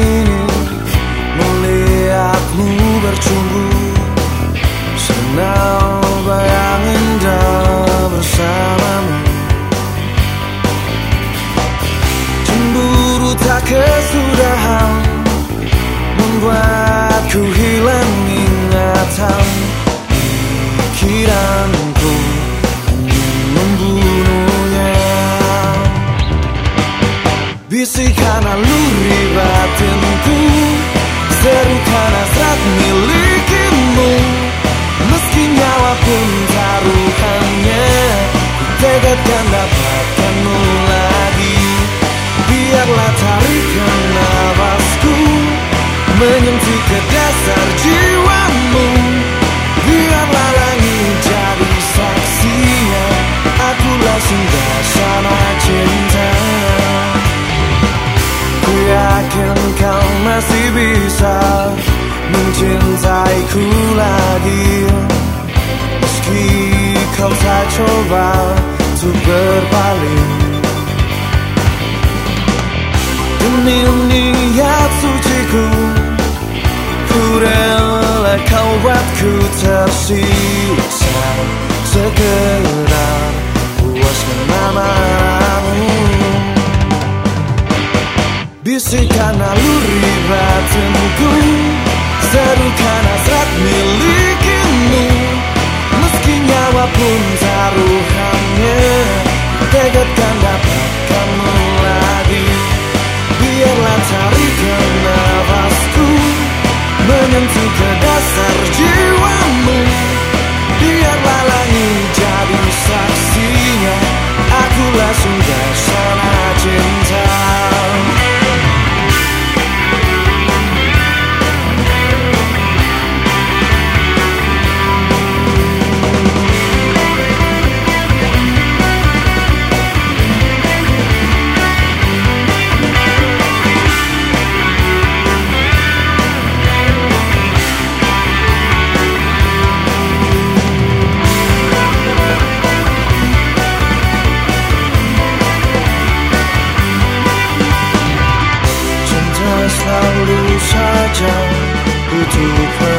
meaning. masih bisa mencintaiku lagi. Meski kau tak coba untuk berpaling. Demi niat suci Ku rela kau buatku tersiksa. Segera puas menamai Bisikan naluri batinku Serukan hasrat milikimu. Meski nyawa pun to cry.